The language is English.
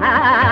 ha ha ha